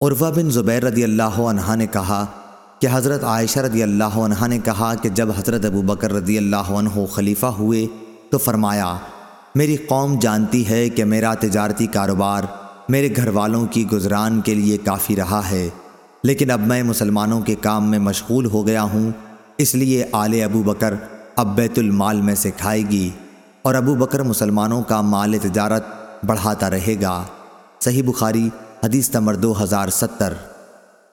عروہ بن زبیر رضی اللہ عنہ نے کہا کہ حضرت عائشہ رضی اللہ عنہ نے کہا کہ جب حضرت ابو بکر رضی اللہ عنہ خلیفہ ہوئے تو فرمایا، میری قوم جانتی ہے کہ میرا تجارتی کاروبار میرے گھر والوں کی گزران کے لیے کافی رہا ہے، لیکن اب میں مسلمانوں کے کام میں مشغول ہو گیا ہوں، اس لیے آل ابو بکر اب بیت المال میں سے کھائے گی اور ابو بکر مسلمانوں کا مال تجارت بڑھاتا رہے گا۔ صحیح بخاری حدیث نمبر دو ہزار ستر۔